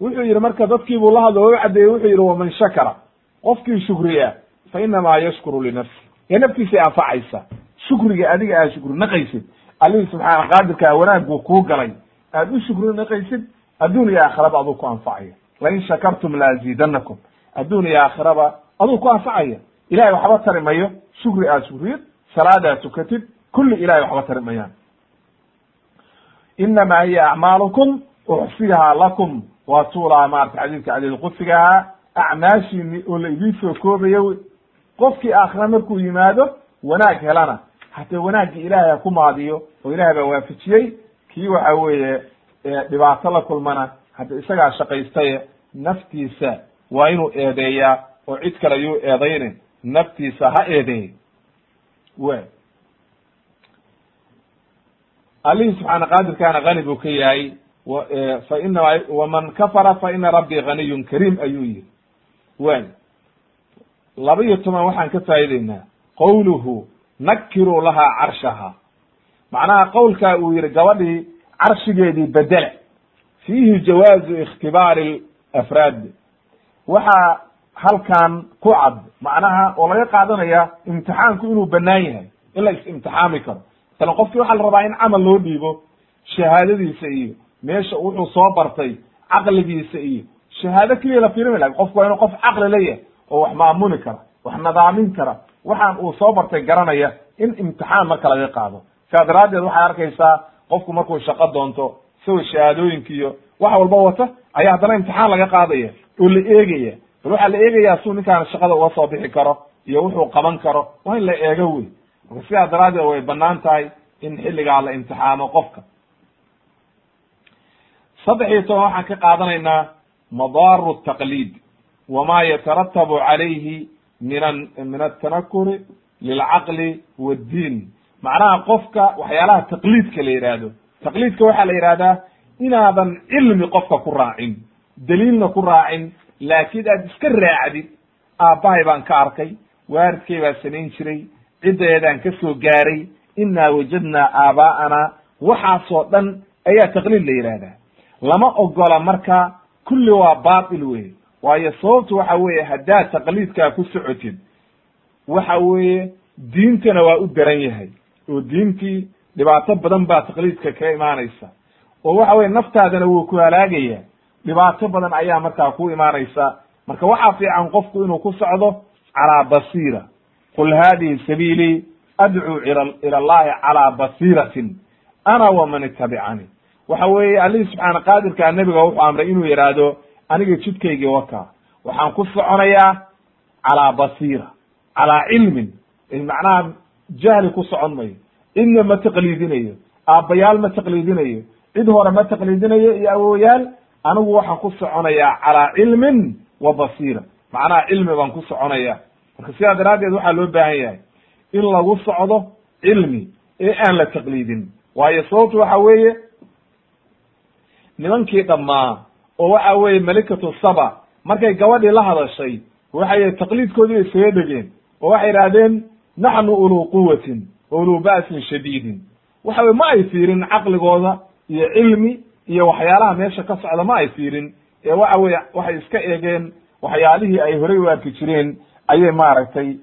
Wuxuu yidhi marka dadkii buu la hadlo oo u caddeeyey wuxuu yidhi waman shakara. Qofkii shukriya fa inamaa yashkuru linafsi ee naftiisay anfacaysa shukriga adiga aad shukri naqaysid. Allihii subxaana qaadirkaa wanaaguu kuu galay. Aad u shukri naqaysid adduun iyo aakhiraba aduu ku anfacaya. Lain shakartum laaziidanakum adduun iyo aakhiraba aduu ku anfacaya. Ilahay waxba tari mayo shukri aad shukriyid salaad aad tukatid kulli ilahay waxba tari mayaan inama hiya acmaalukum uxsihaa lakum. Waa tuulaha maarata xadiidka cadiid qudsigahaa acmaashiini oo la idiin soo koobayo qofkii aakhira markuu yimaado wanaag helana. Hatee wanaaggii ilaahay ha ku maadiyo oo ilahay baa waafajiyey kii waxa weeye dhibaato la kulmana hadda isagaa shaqaystaye naftiisa waa inuu eedeeyaa oo cid kale yuu eedayne naftiisa ha eedeey w allihii subxaana qaadirkaana hani buu ka yahay fa inama waman kafara fa ina rabbii ganiyun kariim ayuu yihi way laba iyo toban waxaan ka faa'ideynaa qowluhu nakiruu lahaa carshaha. Macnaha qowlkaa uu yihi gabadhii carshigeedii bedela fiihi jawaazu ikhtibaari afraad. Waxaa halkan ku cad macnaha oo laga qaadanaya imtixaanku inuu banaan yahay in la is-imtixaami karo. Masalan qofkii waxaa la rabaa in camal loo dhiibo shahaadadiisa iyo meesha wuxuu soo bartay caqligiisa iyo shahaado keliya la fiirimi laha qofku waa inuu qof caqli leeyahay oo wax maamuli kara wax nadaamin kara waxaan uu soo bartay garanaya in imtixaan marka laga qaado. Sidaa daraaddeed waxaad arkaysaa qofku markuu shaqo doonto isagoo shahaadooyinka iyo wax walba wata ayaa haddana imtixaan laga qaadaya oo la eegaya. Bal waxaa la eegaya suu ninkaan shaqada uga soo bixi karo iyo wuxuu qaban karo waa in la eego wey. Marka sidaa daraaddeed way bannaan tahay in xilligaa la imtixaamo qofka. Saddex iyo toban waxaan ka qaadanaynaa madaaru taqliid wama yataratabu calayhi min min atanakuri lilcaqli waddiin macnaha qofka waxyaalaha taqliidka la yidhaahdo taqliidka waxaa la yidhahdaa inaadan cilmi qofka ku raacin daliilna ku raacin laakiin aad iska raacdid aabbahay baan ka arkay waaridkay baa samayn jiray ciddeedaan ka soo gaaray inaa wajadnaa aabaa'ana waxaasoo dhan ayaa taqliid la yidhaahdaa lama ogola marka kulli waa baatil wey waayo sababtu waxa weeye haddaad taqliidkaa ku socotid waxa weeye diintana waa u daran yahay oo diintii dhibaato badan baa taqliidka ka imaanaysa. Oo waxa weye naftaadana wuu ku halaagaya dhibaato badan ayaa markaa ku imaanaysa. Marka waxaa fiican qofku inuu ku socdo calaa basiira. Qul hadihi sabiilii adcuu ila allahi calaa basiiratin ana waman itabicani waxa weeye allihii subxaana qaadirkaa nebiga wuxuu amray inuu yidhaahdo aniga jidkaygii waka waxaan ku soconayaa calaa basiira calaa cilmin. Macnaha jahli ku socon mayo. Cidna ma taqliidinayo aabbayaal ma taqliidinayo cid hore ma taqliidinayo iyo awowayaal anigu waxaan ku soconayaa calaa cilmin wa basiira. Macnaha cilmi baan ku soconaya marka sidaa daraaddeed waxaa loo baahan yahay in lagu socdo cilmi ee aan la taqliidin. Waayo sababtu waxa weeye nimankii dhammaa oo waxa weeye malikatu saba markay gabadhii la hadashay waxay taqliidkoodii bay isaga dhegeen oo waxay idhaahdeen naxnu uluu quwatin uluu ba'sin shadiidin. Waxa weye ma ay fiirin caqligooda iyo cilmi iyo waxyaalaha meesha ka socda ma ay fiirin ee waxa weye waxay iska eegeen waxyaalihii ay horey u arki jireen ayay maaragtay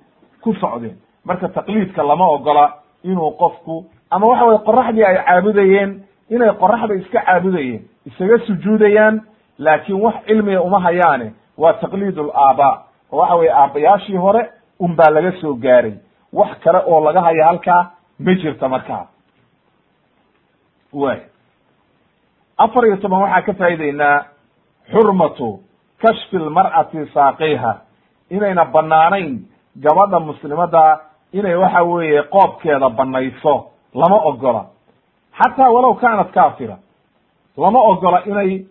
ku socdeen. Marka taqliidka lama ogola inuu qofku ama waxa weye qoraxdii ay caabudayeen inay qoraxda iska caabudayeen isaga sujuudayaan laakiin wax cilmiga uma hayaane waa taqliid laabaa oo waxa weye aabbayaashii hore un baa laga soo gaaray. Wax kale oo laga haya halkaa ma jirta markaa. Way afar iyo toban waxaa ka faa'ideynaa xurmatu kashfi lmar'ati saaqayha inayna banaanayn gabadha muslimada inay waxa weeye qoobkeeda banayso lama ogola xataa walow kaanat kaafira lama ogola inay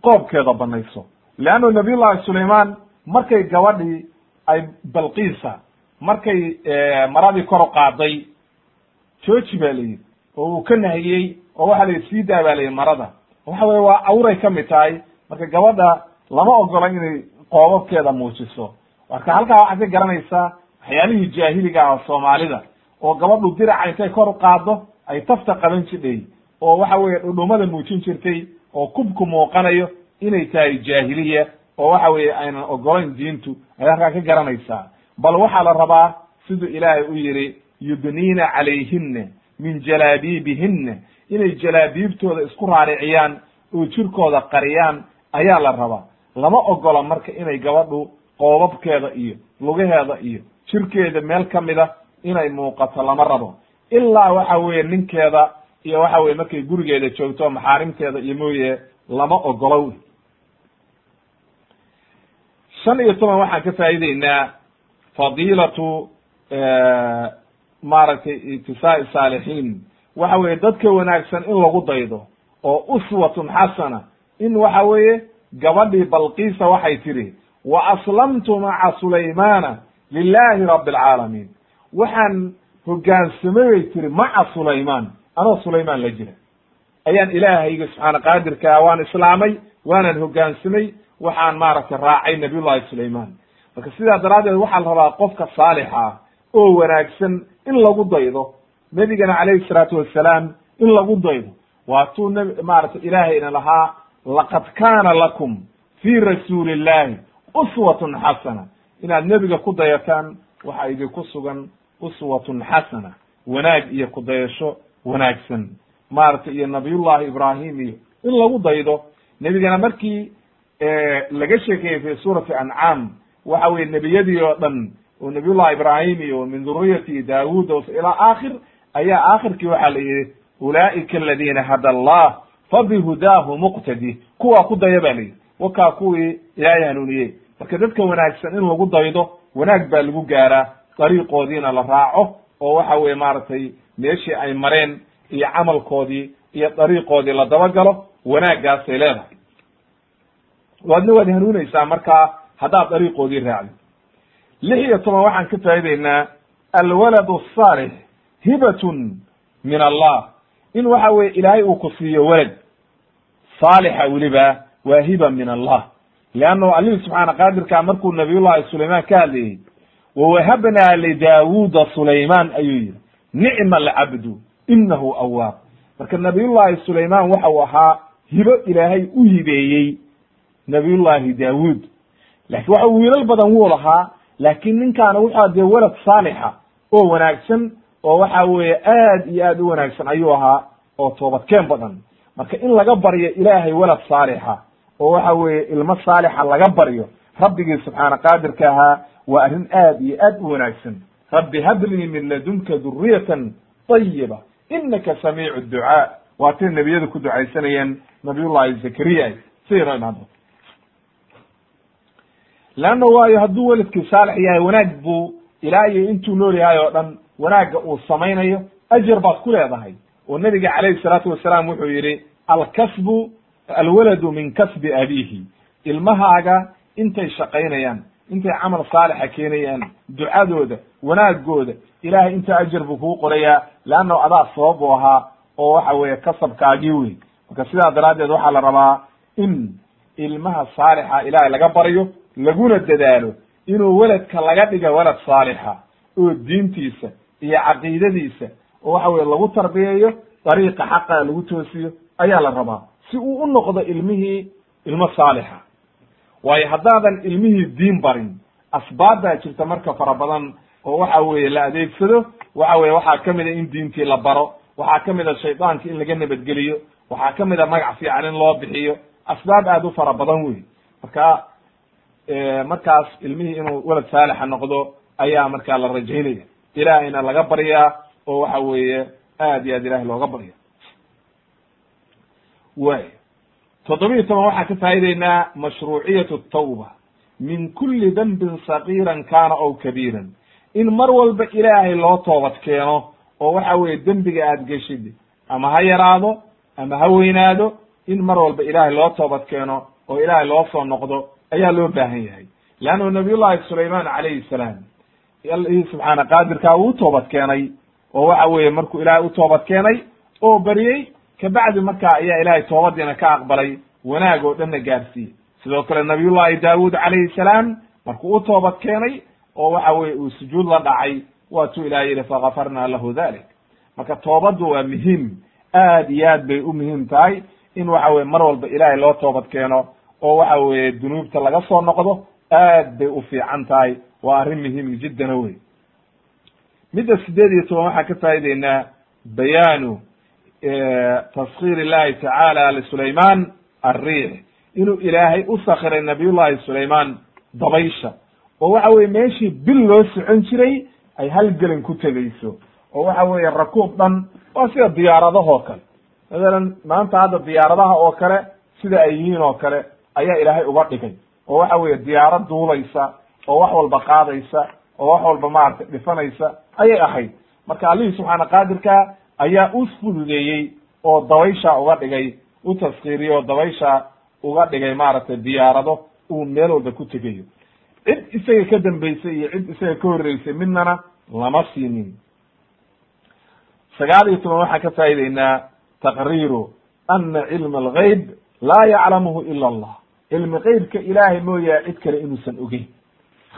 qoobkeeda banayso. Leannu nabiy llahi sulayman markay gabadhii ay balqiisa markay maradii kor qaaday jooji ba la yidhi. Oo uu ka nahiyey oo waxa la yidhi sii daa ba la yidhi marada. Waxa weye waa awray ka mid tahay. Marka gabadha lama ogola inay qoobabkeeda muujiso. Marka halkaa waxaad ka garanaysaa waxyaalihii jaahiliga ah soomaalida oo gabadhu diraca intay kor qaado ay tafta qaban jidhay oo waxa weeye dhudhumada muujin jirtay oo kubku muuqanayo inay tahay jaahiliya oo waxa weeye aynan ogolayn diintu ay halkaa ka garanaysaa. Bal waxaa la rabaa siduu ilaahay u yidhi yudniina calayhina min jalaabiibihina inay jalaabiibtooda isku raariciyaan oo jirkooda qariyaan ayaa la rabaa. Lama ogola marka inay gabadhu qoobabkeeda iyo lugaheeda iyo jirkeeda meel ka mida inay muuqato lama rabo. Ilaa waxa weeye ninkeeda iyo waxa weye markay gurigeeda joogto maxaarimteeda iyo mooye lama ogolow. Shan iyo toban waxaan ka faa'ideynaa fadiilatu maaragtay itisaai saalixiin. Waxa weeye dadka wanaagsan in lagu daydo oo uswatun xasana in waxa weeye gabadhii balqiisa waxay tidhi wa aslamtu maca sulaymana lilahi rabi alcaalamiin waxaan hogaansamay bay tiri maca sulaymaan anoo sulaymaan la jira ayaan ilaahayga subxaana qaadirkaa waan islaamay waanan hogaansamay waxaan maaragtay raacay nabiy llahi sulaymaan. Marka sidaa daraaddeed waxaa la rabaa qofka saalixa ah oo wanaagsan in lagu daydo nebigana calayhi salaatu wassalaam in lagu daydo. Waatuu nb maaragtay ilaahayna lahaa laqad kaana lakum fii rasuuli illahi uswatun xasana. Inaad nebiga ku dayataan waxa idinku sugan uswatun xasana. Wanaag iyo kudayasho wanaagsan. Maaragtay iyo nabiyullahi ibrahim iyo in lagu daydo. Nebigana markii laga sheekeeyey fi suurati ancaam waxa weye nebiyadii oo dhan oo nabiyullahi ibrahim iyo min duriyati daawud ilaa aakhir ayaa aakhirkii waxaa la yihi ulaa'ika aladina hada allah fabihudaahu muqtadi. Kuwaa ku daya ba la yidhi. Wakaa kuwii ilaahay hanuuniyey marka dadka wanaagsan in lagu daydo wanaag baa lagu gaaraa dariiqoodiina la raaco oo waxa weye maaragtay meeshii ay mareen iyo camalkoodii iyo dariiqoodii la dabagalo wanaaggaasay leedahay. Waadna waad hanuunaysaa markaa haddaad dariiqoodii raacdid lix iyo toban waxaan ka faa'ideynaa alwaladu asaalix hibatun min allah. In waxa weye ilaahay uu ku siiyo welad saalixa weliba waa hiba min allah. Leannahu allihii subxaana qaadirkaa markuu nabiyullahi sulaymaan ka hadlayey wawahabnaa lidaawuda sulaymaan ayuu yihi nicma alcabdu inahu awaab marka nabiyullahi sulaymaan waxa uu ahaa hibo ilaahay u hibeeyey nabiyullahi daawuud. Lakin waxa wiilal badan wuu lahaa laakiin ninkaana wuxua dee welad saalixa oo wanaagsan oo waxa weeye aad iyo aad u wanaagsan ayuu ahaa oo toobadkeen badan. Marka in laga baryo ilaahay welad saalixa oo waxa weeye ilmo saalixa laga baryo rabbigii subxaana qaadirka ahaa waa arrin aad iyo aad u wanaagsan rabbi hablii min ladunka duriyatan طayiba inaka samiicu ducaa waatay nebiyadu ku ducaysanayeen nabiyullahi zakariya. Siday noo imaan doonto leanna waayo hadduu weladkii saalix yahay wanaag buu ilaa iyo intuu nool yahay oo dhan wanaagga uu samaynayo ajar baad ku leedahay. Oo nebiga calayhi salaatu wasalaam wuxuu yidhi alkasbu alwaladu min kasbi abiihi. Ilmahaaga intay shaqaynayaan intay camal saalixa keenayaan ducadooda wanaagooda. Ilahay inta ajar buu kugu qorayaa leanna adaa sabab u ahaa oo waxa weeye kasabkaagii wey marka sidaa daraaddeed waxaa la rabaa in ilmaha saalixa ilaahay laga baryo laguna dadaalo inuu weladka laga dhiga welad saalixa oo diintiisa iyo caqiidadiisa oo waxa weye lagu tarbiyeeyo dariiqa xaqa lagu toosiyo ayaa la rabaa. Si uu u noqdo ilmihii ilmo saalixa. Waayo haddaadan ilmihii diin barin asbaab baa jirta marka fara badan oo waxa weeye la adeegsado waxa weye waxaa ka mid a in diintii la baro waxaa ka mid a shaydaanka in laga nabadgeliyo waxaa ka mid a magac fiican in loo bixiyo. Asbaab aad u fara badan wey marka markaas ilmihii inuu welad saalixa noqdo ayaa markaa la rajaynaya. Ilaahayna laga baryaa oo waxa weeye aad iyo aad ilahay looga barya. Way toddobiyi toban waxaan ka faa'ideynaa mashruuciyatu tawba. Min kuli dembin sagiiran kana ow kabiiran in mar walba ilaahay loo toobad keeno oo waxa weeye dembiga aad geshid ama ha yaraado ama ha weynaado in mar walba ilaahay loo toobad keeno oo ilaahay loo soo noqdo ayaa loo baahan yahay. Leannu nabiyullahi sulayman calayhi salaam allihii subxaana qaadirkaa uu toobad keenay oo waxa weeye markuu ilaahay u toobad keenay oo beriyey kabacdi markaa ayaa ilaahay toobadiina ka aqbalay wanaag oo dhanna gaarsiiyey. Sidoo kale nabiyullahi daawud calayhi salaam markuu u toobad keenay oo waxa weye uu sujuud la dhacay waatuu ilahay yihi fakafarna lahu dalik marka toobaddu waa muhiim aad iyo aad bay u muhiim tahay in waxa weye mar walba ilaahay loo toobad keeno oo waxa weeye dunuubta laga soo noqdo aad bay u fiican tahay. Waa arrin muhiim jiddana wey midda sideed iyo toban waxaan ka faa'ideynaa bayaanu taskir illahi tacaala lisulayman alriix inuu ilaahay u sakiray nabiyullahi sulayman dabaysha oo waxa weye meeshii bil loo socon jiray ay hal gelin ku tegeyso oo waxa weeye rakuub dhan waa sida diyaaradahoo kale. Matalan maanta hadda diyaaradaha oo kale sida ay yihiin oo kale ayaa ilaahay uga dhigay. oo waxa weeye diyaarad duulaysa oo wax walba qaadaysa oo wax walba maaragtay dhifanaysa ayay ahayd. Marka allihii subxaana qaadirka ayaa u fududeeyey oo dabaysha uga dhigay u taskiiriyey oo dabaysha uga dhigay maaragtay diyaarado uu meel walba ku tegayo cid isaga ka dambeysay iyo cid isaga ka horreysay midnana lama siinin. Sagaal iyo toban waxaan ka faa'ideynaa taqriiru ana cilma algayb laa yaclamuhu ila allah. Cilmi qeybka ilaahay mooyaa cid kale inuusan ogeyn.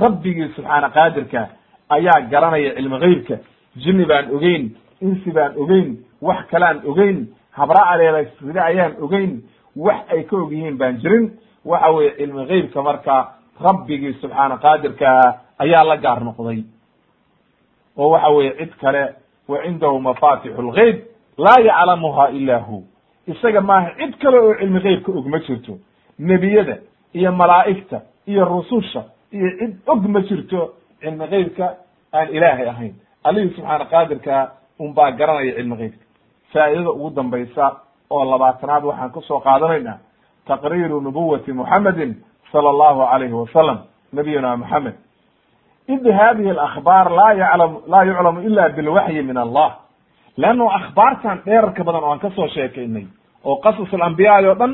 Rabbigii subxaana qaadirka ayaa garanaya cilmi geybka jinni baan ogeyn insi baan ogeyn wax kalaan ogeyn habra aleela sida ayaan ogeyn wax ay ka og yihiin baan jirin. Waxa weye cilmi geybka marka rabbigii subxaana qaadirkaa ayaa la gaar noqday. oo waxa weye cid kale wa cindahu mafatixu lgeyb laa yaclamuha ila hu. Isaga maaha cid kale oo cilmi geybka og ma jirto. Nebiyada iyo malaa'igta iyo rususha iyo cid og ma jirto cilmi geybka aan ilaahay ahayn. Allihii subxaana qaadirka un baa garanaya cilmi geybka faa'idada ugu dambaysa oo labaatanaad waxaan ka soo qaadanaynaa. Taqriiru nubuwati muxamedin sala allahu alayhi wasalam nabiyuna moxamed id hadihi alakhbaar laa yuclamu ila bilwaxyi min allah. Leanno akhbaartan dheerarka badan oo aan ka soo sheekaynay oo qasas alambiyaai oo dhan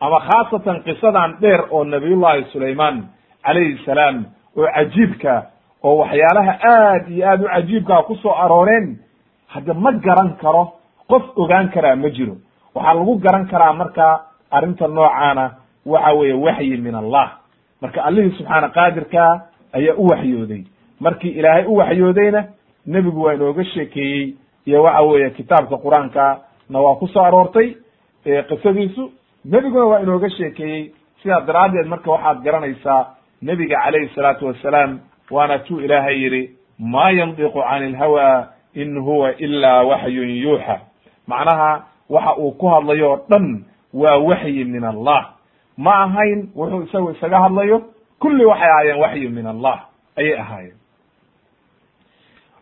ama khaasatan qisadan dheer oo nabiyullahi sulayman calayhi salaam oo cajiibka oo waxyaalaha aad iyo aad u cajiibkaa ku soo arooreen hadda ma garan karo qof ogaan karaa ma jiro. Waxaa lagu garan karaa marka arrinta noocaana waxa weeye waxyi min allah. Marka allihii subxaana qaadirka ayaa u waxyooday. Markii ilaahay u waxyoodayna nebigu waa inooga sheekeeyey. Iyo waxa weeye kitaabka qur'aanka na waa ku soo aroortay qisadiisu nebiguna waa inooga sheekeeyey. Sidaa daraaddeed marka waxaad garanaysaa nebiga calayhi salaatu wassalaam waana tuu ilaahay yidhi ma yandiqu cani ilhawa in huwa ila waxyun yuuxa. Macnaha waxa uu ku hadlayo oo dhan waa waxyi min allah ma ahayn wuxuu isagu isaga hadlayo kulli waxay ahaayeen waxyi min allah ayay ahaayeen.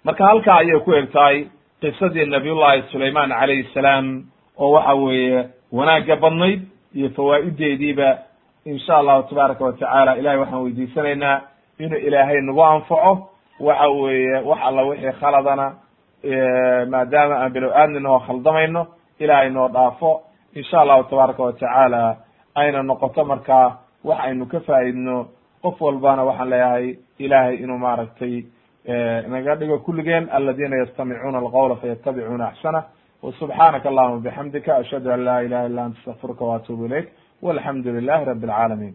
Marka halkaa ayay ku eg tahay qisadii nabiyullahi sulayman calayhi salaam oo waxa weeye wanaagga badnayd iyo fawaa'ideediiba insha allahu tabaaraka watacaala ilahay waxaan weydiisanaynaa inuu ilaahay nagu anfaco waxa weeye wax alla wixii khaladana maadaama aan bilow aadnin oo khaldamayno ilaahay noo dhaafo. Insha allahu tabaaraka watacaala ayna noqoto markaa wax aynu ka faa'iidno qof walbana waxaan leeyahay ilaahay inuu maaragtay eh, naga dhigo kulligeen aladina yastamicuuna alqawla fayatabicuuna axsanah wsubxaanaka allahuma bixamdika ashhadu an la ilaha illa anta astaqfiruka waatubu ilayk walxamdu lilahi rabi alcaalamiin